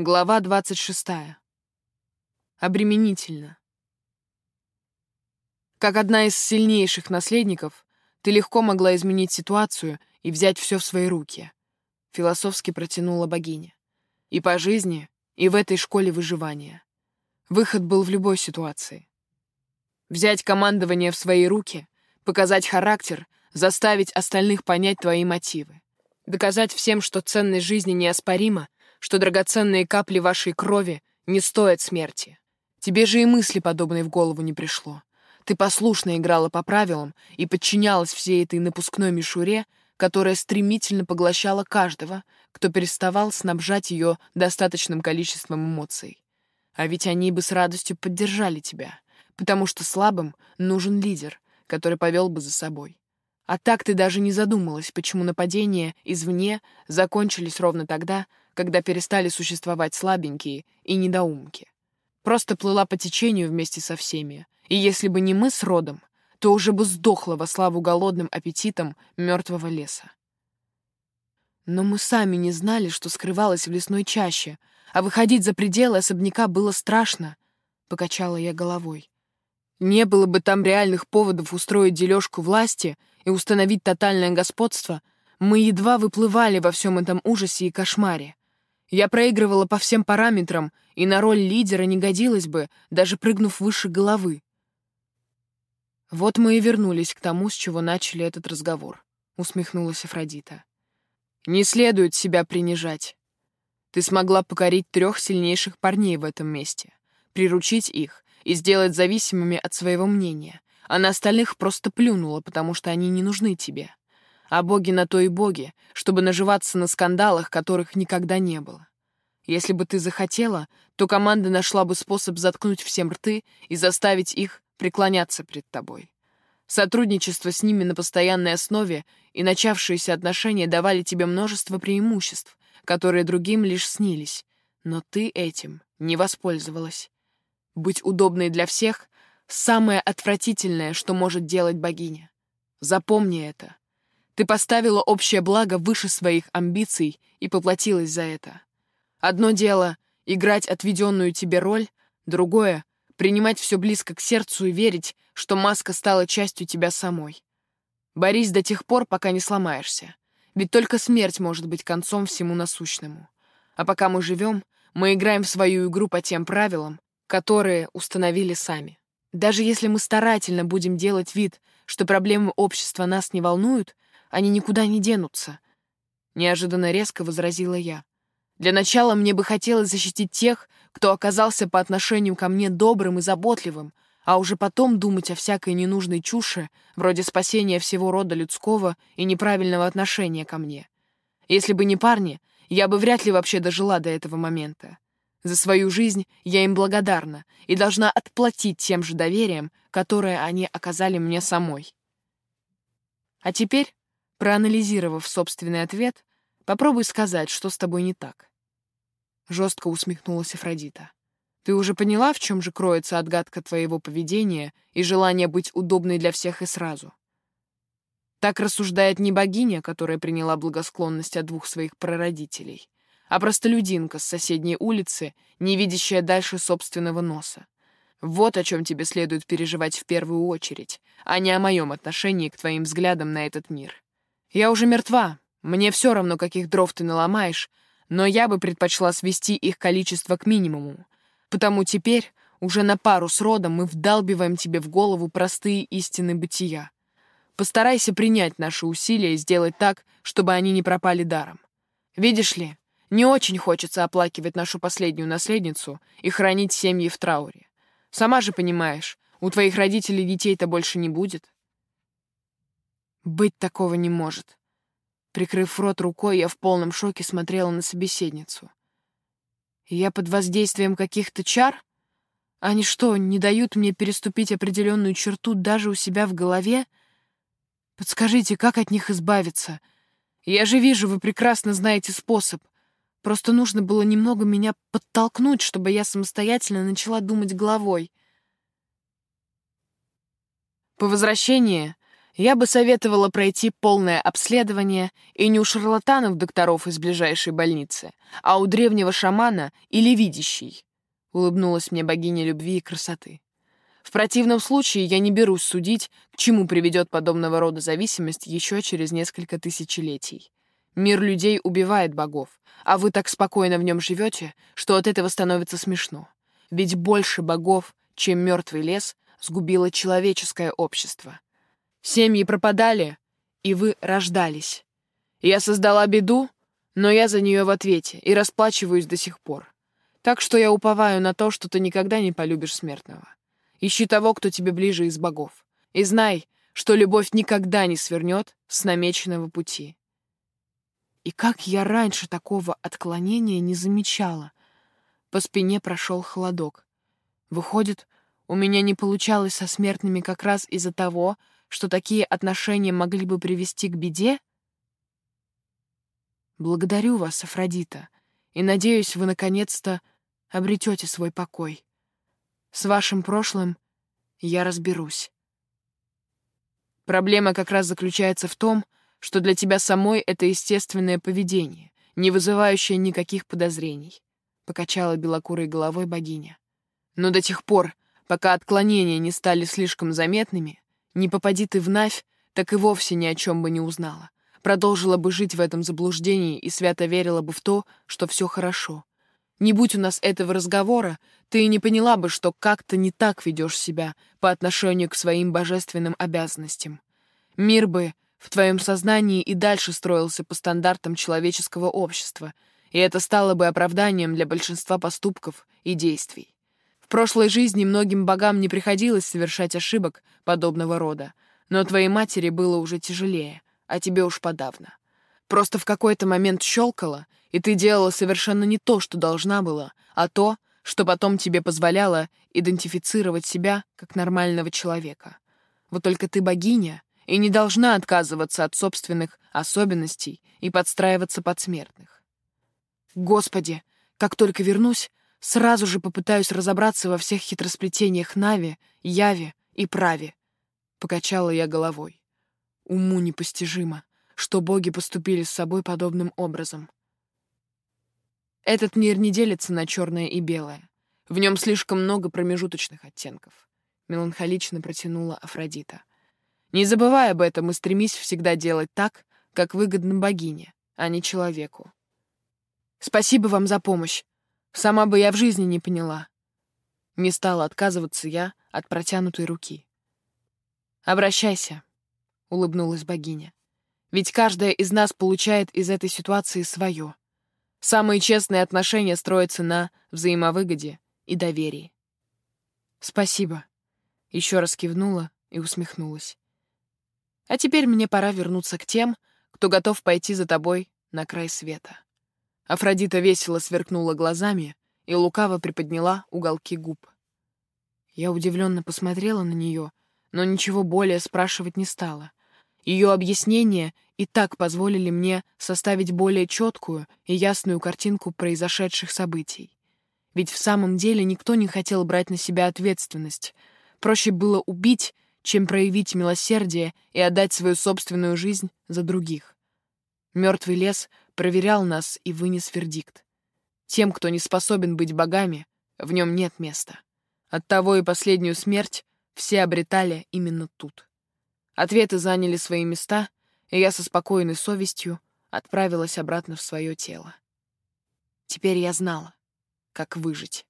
Глава 26. Обременительно. Как одна из сильнейших наследников, ты легко могла изменить ситуацию и взять все в свои руки. Философски протянула богиня. И по жизни, и в этой школе выживания. Выход был в любой ситуации. Взять командование в свои руки, показать характер, заставить остальных понять твои мотивы. Доказать всем, что ценность жизни неоспорима, что драгоценные капли вашей крови не стоят смерти. Тебе же и мысли подобной в голову не пришло. Ты послушно играла по правилам и подчинялась всей этой напускной мишуре, которая стремительно поглощала каждого, кто переставал снабжать ее достаточным количеством эмоций. А ведь они бы с радостью поддержали тебя, потому что слабым нужен лидер, который повел бы за собой. А так ты даже не задумалась, почему нападения извне закончились ровно тогда, когда перестали существовать слабенькие и недоумки. Просто плыла по течению вместе со всеми, и если бы не мы с родом, то уже бы сдохла во славу голодным аппетитом мертвого леса. Но мы сами не знали, что скрывалось в лесной чаще, а выходить за пределы особняка было страшно, — покачала я головой. Не было бы там реальных поводов устроить дележку власти и установить тотальное господство, мы едва выплывали во всем этом ужасе и кошмаре. Я проигрывала по всем параметрам, и на роль лидера не годилась бы, даже прыгнув выше головы. «Вот мы и вернулись к тому, с чего начали этот разговор», — усмехнулась Афродита. «Не следует себя принижать. Ты смогла покорить трех сильнейших парней в этом месте, приручить их и сделать зависимыми от своего мнения, а на остальных просто плюнула, потому что они не нужны тебе. А боги на то и боги, чтобы наживаться на скандалах, которых никогда не было. Если бы ты захотела, то команда нашла бы способ заткнуть всем рты и заставить их преклоняться пред тобой. Сотрудничество с ними на постоянной основе и начавшиеся отношения давали тебе множество преимуществ, которые другим лишь снились, но ты этим не воспользовалась. Быть удобной для всех — самое отвратительное, что может делать богиня. Запомни это. Ты поставила общее благо выше своих амбиций и поплатилась за это. Одно дело — играть отведенную тебе роль, другое — принимать все близко к сердцу и верить, что маска стала частью тебя самой. Борись до тех пор, пока не сломаешься. Ведь только смерть может быть концом всему насущному. А пока мы живем, мы играем в свою игру по тем правилам, которые установили сами. Даже если мы старательно будем делать вид, что проблемы общества нас не волнуют, они никуда не денутся. Неожиданно резко возразила я. Для начала мне бы хотелось защитить тех, кто оказался по отношению ко мне добрым и заботливым, а уже потом думать о всякой ненужной чуше, вроде спасения всего рода людского и неправильного отношения ко мне. Если бы не парни, я бы вряд ли вообще дожила до этого момента. За свою жизнь я им благодарна и должна отплатить тем же доверием, которое они оказали мне самой. А теперь Проанализировав собственный ответ, попробуй сказать, что с тобой не так. Жестко усмехнулась Афродита. Ты уже поняла, в чем же кроется отгадка твоего поведения и желание быть удобной для всех и сразу? Так рассуждает не богиня, которая приняла благосклонность от двух своих прародителей, а простолюдинка с соседней улицы, не видящая дальше собственного носа. Вот о чем тебе следует переживать в первую очередь, а не о моем отношении к твоим взглядам на этот мир. Я уже мертва, мне все равно, каких дров ты наломаешь, но я бы предпочла свести их количество к минимуму. Потому теперь уже на пару с родом мы вдалбиваем тебе в голову простые истины бытия. Постарайся принять наши усилия и сделать так, чтобы они не пропали даром. Видишь ли, не очень хочется оплакивать нашу последнюю наследницу и хранить семьи в трауре. Сама же понимаешь, у твоих родителей детей-то больше не будет. Быть такого не может. Прикрыв рот рукой, я в полном шоке смотрела на собеседницу. Я под воздействием каких-то чар? Они что, не дают мне переступить определенную черту даже у себя в голове? Подскажите, как от них избавиться? Я же вижу, вы прекрасно знаете способ. Просто нужно было немного меня подтолкнуть, чтобы я самостоятельно начала думать головой. По возвращении Я бы советовала пройти полное обследование и не у шарлатанов-докторов из ближайшей больницы, а у древнего шамана или видящей, — улыбнулась мне богиня любви и красоты. В противном случае я не берусь судить, к чему приведет подобного рода зависимость еще через несколько тысячелетий. Мир людей убивает богов, а вы так спокойно в нем живете, что от этого становится смешно. Ведь больше богов, чем мертвый лес, сгубило человеческое общество. Семьи пропадали, и вы рождались. Я создала беду, но я за нее в ответе и расплачиваюсь до сих пор. Так что я уповаю на то, что ты никогда не полюбишь смертного. Ищи того, кто тебе ближе из богов. И знай, что любовь никогда не свернет с намеченного пути. И как я раньше такого отклонения не замечала. По спине прошел холодок. Выходит, у меня не получалось со смертными как раз из-за того, что такие отношения могли бы привести к беде? Благодарю вас, Афродита, и надеюсь, вы наконец-то обретете свой покой. С вашим прошлым я разберусь. Проблема как раз заключается в том, что для тебя самой это естественное поведение, не вызывающее никаких подозрений, — покачала белокурой головой богиня. Но до тех пор, пока отклонения не стали слишком заметными, не попади ты в Навь, так и вовсе ни о чем бы не узнала. Продолжила бы жить в этом заблуждении и свято верила бы в то, что все хорошо. Не будь у нас этого разговора, ты и не поняла бы, что как-то не так ведешь себя по отношению к своим божественным обязанностям. Мир бы в твоем сознании и дальше строился по стандартам человеческого общества, и это стало бы оправданием для большинства поступков и действий. Прошлой жизни многим богам не приходилось совершать ошибок подобного рода, но твоей матери было уже тяжелее, а тебе уж подавно. Просто в какой-то момент щелкало, и ты делала совершенно не то, что должна была, а то, что потом тебе позволяло идентифицировать себя как нормального человека. Вот только ты богиня и не должна отказываться от собственных особенностей и подстраиваться под смертных. Господи, как только вернусь, Сразу же попытаюсь разобраться во всех хитросплетениях Нави, Яви и Прави. Покачала я головой. Уму непостижимо, что боги поступили с собой подобным образом. Этот мир не делится на черное и белое. В нем слишком много промежуточных оттенков. Меланхолично протянула Афродита. Не забывай об этом и стремись всегда делать так, как выгодно богине, а не человеку. Спасибо вам за помощь. Сама бы я в жизни не поняла. Не стала отказываться я от протянутой руки. «Обращайся», — улыбнулась богиня. «Ведь каждая из нас получает из этой ситуации свое. Самые честные отношения строятся на взаимовыгоде и доверии». «Спасибо», — еще раз кивнула и усмехнулась. «А теперь мне пора вернуться к тем, кто готов пойти за тобой на край света». Афродита весело сверкнула глазами и лукаво приподняла уголки губ. Я удивленно посмотрела на нее, но ничего более спрашивать не стала. Ее объяснения и так позволили мне составить более четкую и ясную картинку произошедших событий. Ведь в самом деле никто не хотел брать на себя ответственность. Проще было убить, чем проявить милосердие и отдать свою собственную жизнь за других. Мертвый лес проверял нас и вынес вердикт. Тем, кто не способен быть богами, в нем нет места. Оттого и последнюю смерть все обретали именно тут. Ответы заняли свои места, и я со спокойной совестью отправилась обратно в свое тело. Теперь я знала, как выжить.